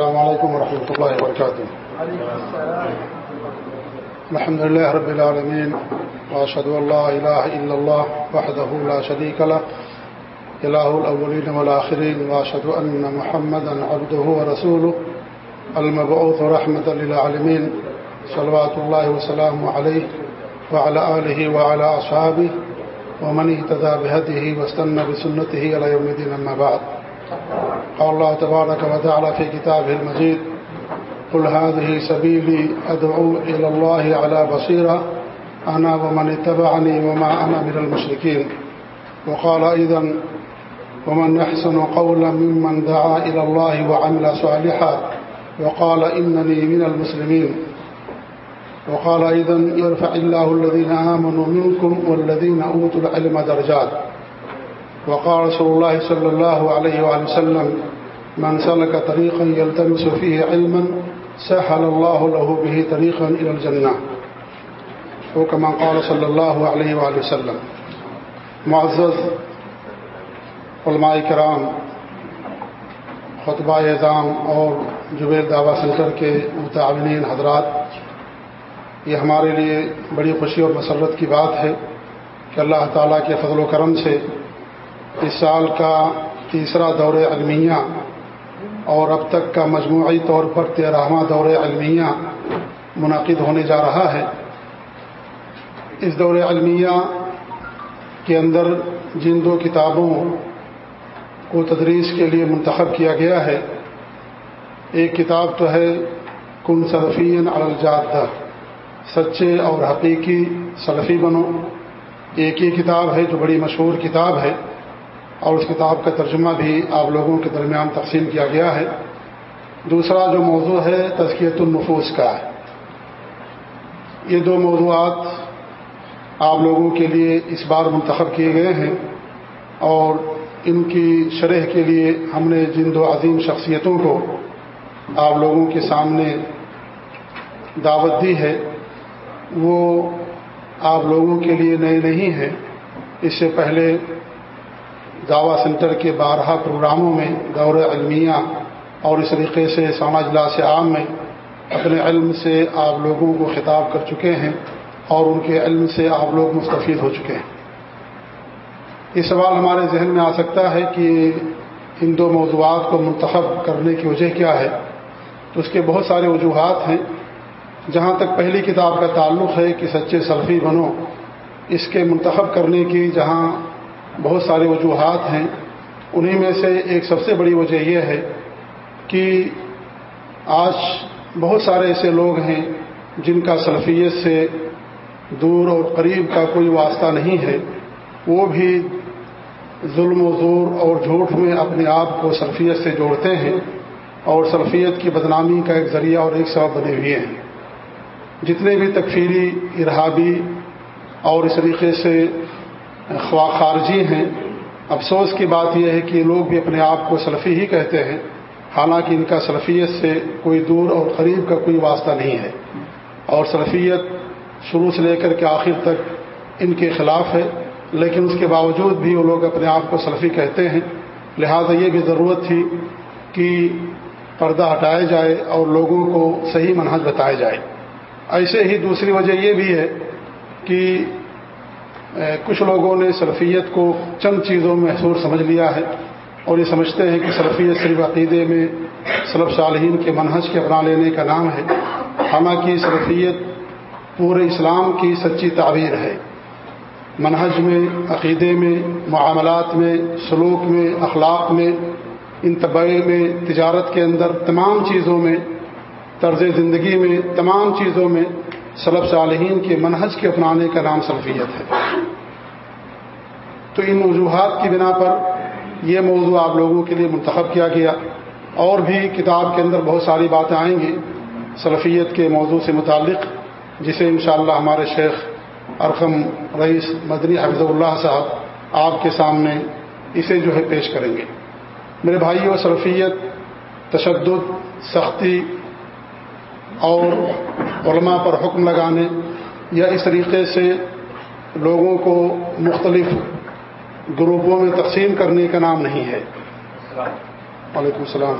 السلام علیکم ورحمۃ اللہ وبرکاتہ الحمد لله رب العالمين، وأشهد أن لا إله إلا الله وحده لا شريك له، إله الأولين والآخرين، وأشهد أن محمدا عبده ورسوله المبعوث رحمة للعالمين، صلوات الله وسلامه عليه وعلى آله وعلى أصحابه، ومن اهتدى بهديه واستنى بسنته إلى يوم الدين أما بعد. قال الله تبارك وتعالى في كتابه المجيد، قل هذه سبيلي أدعو إلى الله على بصيرة، أنا ومن اتبعني وما أنا من المشركين. وقال أيضا ومن يحسن قولا ممن دعا إلى الله وعمل صالحا، وقال إنني من المسلمين. وقال أيضا يرفع الله الذين آمنوا منكم والذين أوتوا العلم درجات. وقال رسول الله صلى الله عليه وآله وسلم، من سلك طريقا يلتمس فيه علما، سهل الله له به طريقا إلى الجنة. وكما قال صلى الله عليه وآله وسلم. معزز، علماء کرام، خطبہ اعظام اور جبیر دعوی سینٹر کے متعاونین حضرات، یہ ہمارے لیے بڑی خوشی اور مسرت کی بات ہے کہ اللہ تعالیٰ کے فضل و کرم سے اس سال کا تیسرا دور علمیہ اور اب تک کا مجموعی طور پر تیرہواں دور علمیہ منعقد ہونے جا رہا ہے۔ اس دور علمیہ کے اندر جن دو کتابوں کو تدریس کے لیے منتخب کیا گیا ہے، ایک کتاب تو ہے کن صرفین الجادہ، سچے اور حقیقی سلفی بنو۔ ایک ہی کتاب ہے جو بڑی مشہور کتاب ہے۔ اور اس کتاب کا ترجمہ بھی آپ لوگوں کے درمیان تقسیم کیا گیا ہے۔ دوسرا جو موضوع ہے تزکیت النفوس کا۔ ہے یہ دو موضوعات آپ لوگوں کے لیے اس بار منتخب کیے گئے ہیں اور ان کی شرح کے لیے ہم نے جن دو عظیم شخصیتوں کو آپ لوگوں کے سامنے دعوت دی ہے، وہ آپ لوگوں کے لیے نئے نہیں ہیں۔ اس سے پہلے دعوی سینٹر کے بارہا پروگراموں میں دور علمیہ اور اس طریقے سے سانہ اجلاس عام میں اپنے علم سے آپ لوگوں کو خطاب کر چکے ہیں اور ان کے علم سے آپ لوگ مستفید ہو چکے ہیں۔ یہ سوال ہمارے ذہن میں آ سکتا ہے کہ ان دو موضوعات کو منتخب کرنے کی وجہ کیا ہے۔ تو اس کے بہت سارے وجوہات ہیں۔ جہاں تک پہلی کتاب کا تعلق ہے کہ سچے سلفی بنو، اس کے منتخب کرنے کی، جہاں بہت سارے وجوہات ہیں۔ انہی میں سے ایک سب سے بڑی وجہ یہ ہے کہ آج بہت سارے ایسے لوگ ہیں جن کا سلفیت سے دور اور قریب کا کوئی واسطہ نہیں ہے۔ وہ بھی ظلم و زور اور جھوٹ میں اپنے آپ کو سلفیت سے جوڑتے ہیں اور سلفیت کی بدنامی کا ایک ذریعہ اور ایک سبب بنے ہوئے ہیں۔ جتنے بھی تکفیری، ارہابی اور اس طریقے سے خواہ خارجی ہیں۔ افسوس کی بات یہ ہے کہ لوگ بھی اپنے آپ کو سلفی ہی کہتے ہیں۔ حالانکہ ان کا سلفیت سے کوئی دور اور قریب کا کوئی واسطہ نہیں ہے۔ اور سلفیت شروع سے لے کر کے آخر تک ان کے خلاف ہے۔ لیکن اس کے باوجود بھی وہ لوگ اپنے آپ کو سلفی کہتے ہیں۔ لہذا یہ بھی ضرورت تھی کہ پردہ ہٹایا جائے اور لوگوں کو صحیح منحص بتایا جائے۔ ایسے ہی دوسری وجہ یہ بھی ہے کہ کچھ لوگوں نے سلفیت کو چند چیزوں میں محصور سمجھ لیا ہے اور یہ سمجھتے ہیں کہ سلفیت صرف عقیدے میں سلف صالحین کے منحص کے اپنا لینے کا نام ہے، حالانکہ سلفیت پورے اسلام کی سچی تعبیر ہے۔ منہج میں، عقیدے میں، معاملات میں، سلوک میں، اخلاق میں، انتباہ میں، تجارت کے اندر تمام چیزوں میں، طرز زندگی میں، تمام چیزوں میں سلب صالحین کے منہج کے اپنانے کا نام سلفیت ہے۔ تو ان وجوہات کی بنا پر یہ موضوع آپ لوگوں کے لیے منتخب کیا گیا۔ اور بھی کتاب کے اندر بہت ساری باتیں آئیں گی سلفیت کے موضوع سے متعلق، جسے انشاءاللہ ہمارے شیخ ارقم رئیس مدنی حفظ اللہ صاحب آپ کے سامنے اسے جو ہے پیش کریں گے۔ میرے بھائیوں سلفیت تشدد، سختی اور علماء پر حکم لگانے یا اس طریقے سے لوگوں کو مختلف گروپوں میں تقسیم کرنے کا نام نہیں ہے۔ وعلیکم السلام۔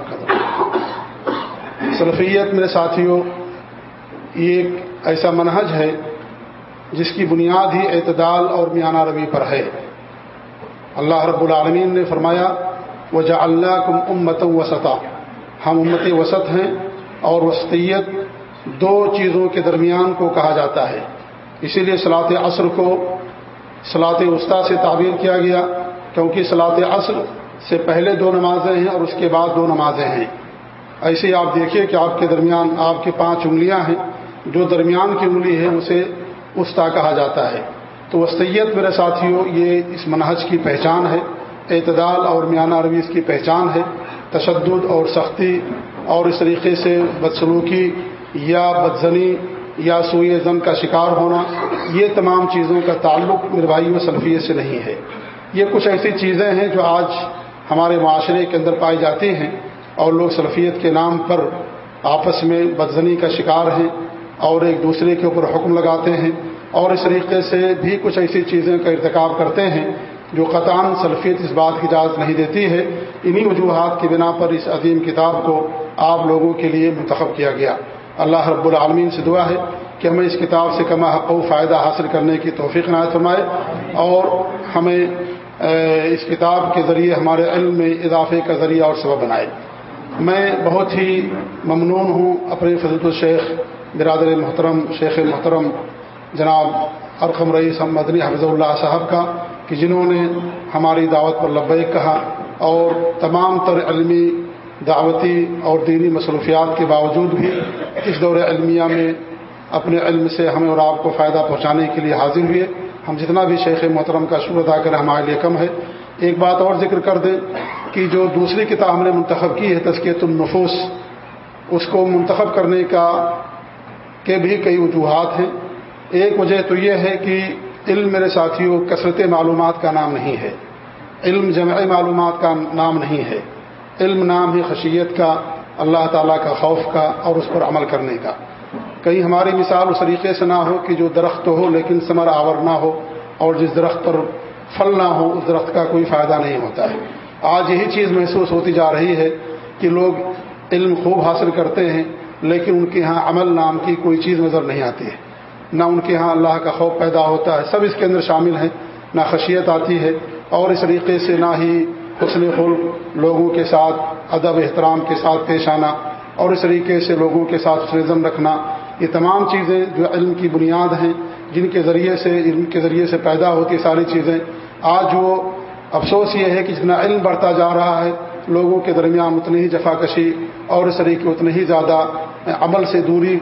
سلفیت میرے ساتھیوں، یہ ایک ایسا منہج ہے جس کی بنیاد ہی اعتدال اور میانہ روی پر ہے۔ اللہ رب العالمین نے فرمایا وہ جا اللہ کم امت وسطا ہم امت وسط ہیں اور وسطیت دو چیزوں کے درمیان کو کہا جاتا ہے۔ اسی لیے صلاح عصر کو صلاح وسطی سے تعبیر کیا گیا، کیونکہ صلاح عصر سے پہلے دو نمازیں ہیں اور اس کے بعد دو نمازیں ہیں۔ ایسے ہی آپ دیکھیے کہ آپ کے درمیان آپ کے پانچ انگلیاں ہیں، جو درمیان کی انگلی ہے اسے استا کہا جاتا ہے۔ تو وسطیت میرے ساتھیوں، یہ اس منہج کی پہچان ہے، اعتدال اور میانہ روی اس کی پہچان ہے، تشدد اور سختی اور اس طریقے سے بدسلوکی یا بدزنی یا سوئے زن کا شکار ہونا، یہ تمام چیزوں کا تعلق مروائی و سلفیت سے نہیں ہے۔ یہ کچھ ایسی چیزیں ہیں جو آج ہمارے معاشرے کے اندر پائی جاتی ہیں اور لوگ سلفیت کے نام پر آپس میں بدزنی کا شکار ہیں اور ایک دوسرے کے اوپر حکم لگاتے ہیں اور اس طریقے سے بھی کچھ ایسی چیزیں کا ارتکاب کرتے ہیں جو قطان سلفیت اس بات کی اجازت نہیں دیتی ہے۔ انہی وجوہات کی بنا پر اس عظیم کتاب کو آپ لوگوں کے لیے منتخب کیا گیا۔ اللہ رب العالمین سے دعا ہے کہ ہمیں اس کتاب سے کما حق و فائدہ حاصل کرنے کی توفیق نہ فرمائے اور ہمیں اس کتاب کے ذریعے ہمارے علم میں اضافے کا ذریعہ اور سبب بنائے۔ میں بہت ہی ممنون ہوں اپنے فضلت الشیخ برادر محترم، شیخ محترم جناب ارقم رئیس مدنی حفظ اللہ صاحب کا، کہ جنہوں نے ہماری دعوت پر لبیک کہا اور تمام تر علمی دعوتی اور دینی مصروفیات کے باوجود بھی اس دور علمیہ میں اپنے علم سے ہمیں اور آپ کو فائدہ پہنچانے کے لیے حاضر ہوئے۔ ہم جتنا بھی شیخ محترم کا شکر ادا کریں، ہمارے لیے کم ہے۔ ایک بات اور ذکر کر دیں کہ جو دوسری کتاب ہم نے منتخب کی ہے تذکیت النفوس، اس کو منتخب کرنے کا کے بھی کئی وجوہات ہیں۔ ایک وجہ تو یہ ہے کہ علم میرے ساتھیوں، کثرت معلومات کا نام نہیں ہے۔ علم جمع معلومات کا نام نہیں ہے۔ علم نام ہی خشیت کا، اللہ تعالیٰ کا خوف کا اور اس پر عمل کرنے کا۔ کہیں ہماری مثال اس طریقے سے نہ ہو کہ جو درخت ہو لیکن ثمر آور نہ ہو اور جس درخت پر پھل نہ ہو، اس درخت کا کوئی فائدہ نہیں ہوتا ہے۔ آج یہی چیز محسوس ہوتی جا رہی ہے کہ لوگ علم خوب حاصل کرتے ہیں لیکن ان کے ہاں عمل نام کی کوئی چیز نظر نہیں آتی ہے۔ نہ ان کے ہاں اللہ کا خوف پیدا ہوتا ہے، سب اس کے اندر شامل ہیں، نہ خشیت آتی ہے اور اس طریقے سے نہ ہی حسن خلق لوگوں کے ساتھ، ادب احترام کے ساتھ پیش آنا اور اس طریقے سے لوگوں کے ساتھ حسن رکھنا، یہ تمام چیزیں جو علم کی بنیاد ہیں، جن کے ذریعے سے علم کے ذریعے سے پیدا ہوتی ساری چیزیں، آج وہ افسوس یہ ہے کہ جتنا علم بڑھتا جا رہا ہے، لوگوں کے درمیان اتنی ہی جفا کشی اور اس طریقے اتنی ہی زیادہ عمل سے دوری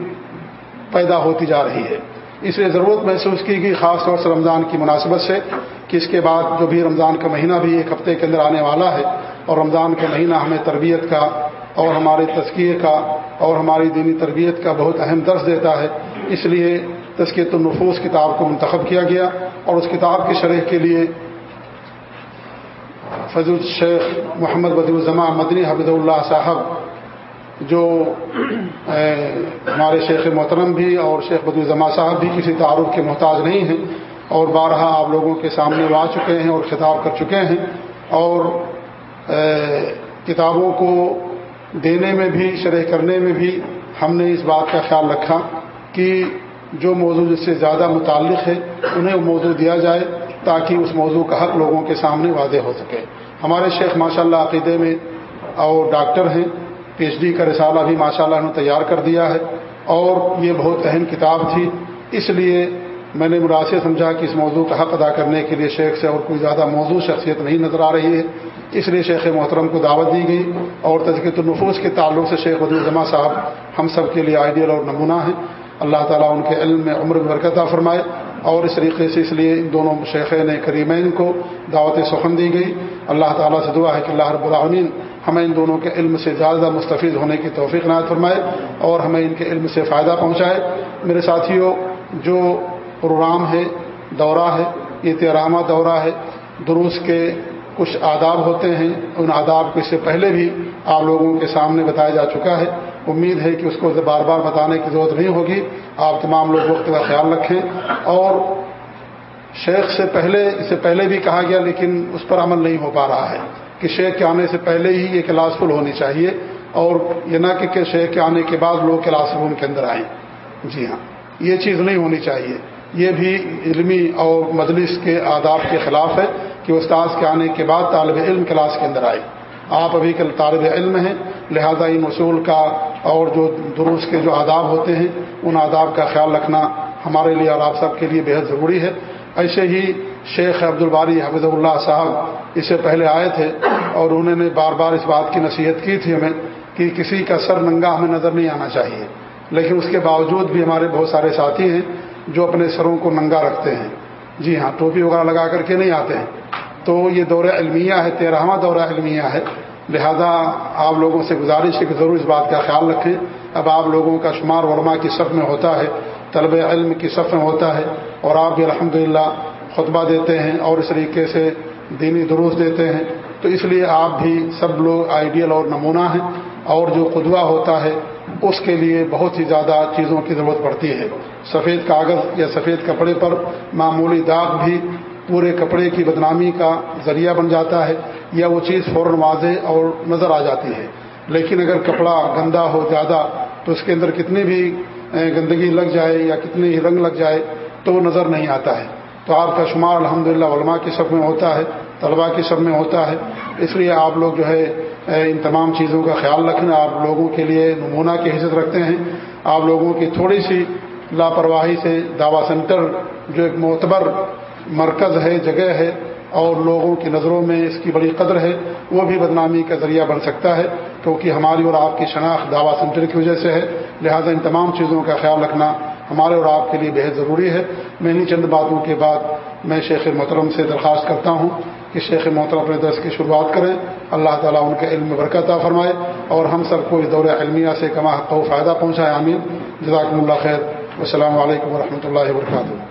پیدا ہوتی جا رہی ہے۔ اس لیے ضرورت محسوس کی گئی، خاص طور سے رمضان کی مناسبت سے۔ کہ اس کے بعد جو بھی رمضان کا مہینہ بھی ایک ہفتے کے اندر آنے والا ہے اور رمضان کا مہینہ ہمیں تربیت کا اور ہمارے تذکیے کا اور ہماری دینی تربیت کا بہت اہم درس دیتا ہے۔ اس لیے تذکیت النفوس کتاب کو منتخب کیا گیا اور اس کتاب کی شرح کے لیے فضل الشیخ محمد بدی الزماں مدنی حفظ اللہ صاحب، جو ہمارے شیخ محترم بھی اور شیخ بدو الزما صاحب بھی کسی تعارف کے محتاج نہیں ہیں اور بارہا آپ لوگوں کے سامنے وہ آ چکے ہیں اور خطاب کر چکے ہیں اور کتابوں کو دینے میں بھی، شرح کرنے میں بھی ہم نے اس بات کا خیال رکھا کہ جو موضوع جس سے زیادہ متعلق ہے، انہیں وہ موضوع دیا جائے تاکہ اس موضوع کا حق لوگوں کے سامنے واضح ہو سکے۔ ہمارے شیخ ماشاء اللہ عقیدے میں اور ڈاکٹر ہیں، پی ایچ ڈی کا رسالہ بھی ماشاء اللہ نے تیار کر دیا ہے اور یہ بہت اہم کتاب تھی، اس لیے میں نے مناسب سمجھا کہ اس موضوع کا حق ادا کرنے کے لیے شیخ سے اور کوئی زیادہ موضوع شخصیت نہیں نظر آ رہی ہے۔ اس لیے شیخ محترم کو دعوت دی گئی اور تذکیت النفوس کے تعلق سے شیخ الجمہ صاحب ہم سب کے لیے آئیڈیل اور نمونہ ہیں۔ اللہ تعالیٰ ان کے علم میں عمر برکتہ فرمائے اور اس طریقے سے اس لیے ان دونوں شیخین کریمین کو دعوت سخن دی گئی۔ اللہ تعالیٰ سے دعا ہے کہ اللہ رب العالمین ہمیں ان دونوں کے علم سے زیادہ مستفید ہونے کی توفیق نہ فرمائے اور ہمیں ان کے علم سے فائدہ پہنچائے۔ میرے ساتھیوں، جو پروگرام ہے، دورہ ہے یہ تیرامہ دورہ ہے۔ دروس کے کچھ آداب ہوتے ہیں۔ ان آداب کو اس سے پہلے بھی آپ لوگوں کے سامنے بتایا جا چکا ہے۔ امید ہے کہ اس کو بار بار بتانے کی ضرورت نہیں ہوگی۔ آپ تمام لوگ وقت کا خیال رکھیں۔ اور شیخ سے پہلے، اس سے پہلے بھی کہا گیا، لیکن اس پر عمل نہیں ہو پا رہا ہے کہ شیخ کے آنے سے پہلے ہی یہ کلاس فل ہونی چاہیے۔ اور یہ نہ کہ شیخ کے آنے کے بعد لوگ کلاس روم کے اندر آئیں۔ جی ہاں یہ چیز نہیں ہونی چاہیے۔ یہ بھی علمی اور مجلس کے آداب کے خلاف ہے کہ استاذ کے آنے کے بعد طالب علم کلاس کے اندر آئے۔ آپ ابھی کل طالب علم ہیں، لہذا ان اصول کا اور جو دروس کے جو آداب ہوتے ہیں، ان آداب کا خیال رکھنا ہمارے لیے اور آپ سب کے لیے بےحد ضروری ہے۔ ایسے ہی شیخ عبد الباری حفظ اللہ صاحب اس سے پہلے آئے تھے اور انہوں نے بار بار اس بات کی نصیحت کی تھی ہمیں کہ کسی کا سر ننگا ہمیں نظر نہیں آنا چاہیے۔ لیکن اس کے باوجود بھی ہمارے بہت سارے ساتھی ہیں جو اپنے سروں کو ننگا رکھتے ہیں۔ جی ہاں ٹوپی وغیرہ لگا کر کے نہیں آتے۔ ہیں تو یہ دورہ علمیہ ہے، تیرہواں دورہ علمیہ ہے۔ لہذا آپ لوگوں سے گزارش ہے کہ ضرور اس بات کا خیال رکھیں۔ اب آپ لوگوں کا شمار ورما کی صف میں ہوتا ہے، طلب علم کی صف میں ہوتا ہے اور آپ بھی الحمد خطبہ دیتے ہیں اور اس طریقے سے دینی دروس دیتے ہیں۔ تو اس لیے آپ بھی سب لوگ آئیڈیل اور نمونہ ہیں اور جو قدوہ ہوتا ہے اس کے لیے بہت ہی زیادہ چیزوں کی ضرورت پڑتی ہے۔ سفید کاغذ یا سفید کپڑے پر معمولی داغ بھی پورے کپڑے کی بدنامی کا ذریعہ بن جاتا ہے یا وہ چیز فوراً واضح اور نظر آ جاتی ہے۔ لیکن اگر کپڑا گندا ہو زیادہ تو اس کے اندر کتنی بھی گندگی لگ جائے یا کتنی ہی رنگ لگ جائے تو وہ نظر نہیں آتا ہے۔ تو آپ کا شمار الحمد للہ علماء کی سب میں ہوتا ہے، طلباء کی سب میں ہوتا ہے۔ اس لیے آپ لوگ جو ہے ان تمام چیزوں کا خیال رکھنا، آپ لوگوں کے لیے نمونہ کی حیثیت رکھتے ہیں۔ آپ لوگوں کی تھوڑی سی لاپرواہی سے دعوی سینٹر جو ایک معتبر مرکز ہے، جگہ ہے، اور لوگوں کی نظروں میں اس کی بڑی قدر ہے، وہ بھی بدنامی کا ذریعہ بن سکتا ہے، کیونکہ ہماری اور آپ کی شناخت دعوی سینٹر کی وجہ سے ہے۔ لہذا ان تمام چیزوں کا خیال رکھنا ہمارے اور آپ کے لیے بہت ضروری ہے۔ میں انہیں چند باتوں کے بعد میں شیخ محترم سے درخواست کرتا ہوں۔ کہ شیخ محترم اپنے درس کی شروعات کریں۔ اللہ تعالیٰ ان کے علم برکت فرمائے اور ہم سب کو اس دور علمیہ سے کما کو فائدہ پہنچائے امین جزاکم اللہ خیر۔ السلام علیکم ورحمۃ اللہ وبرکاتہ۔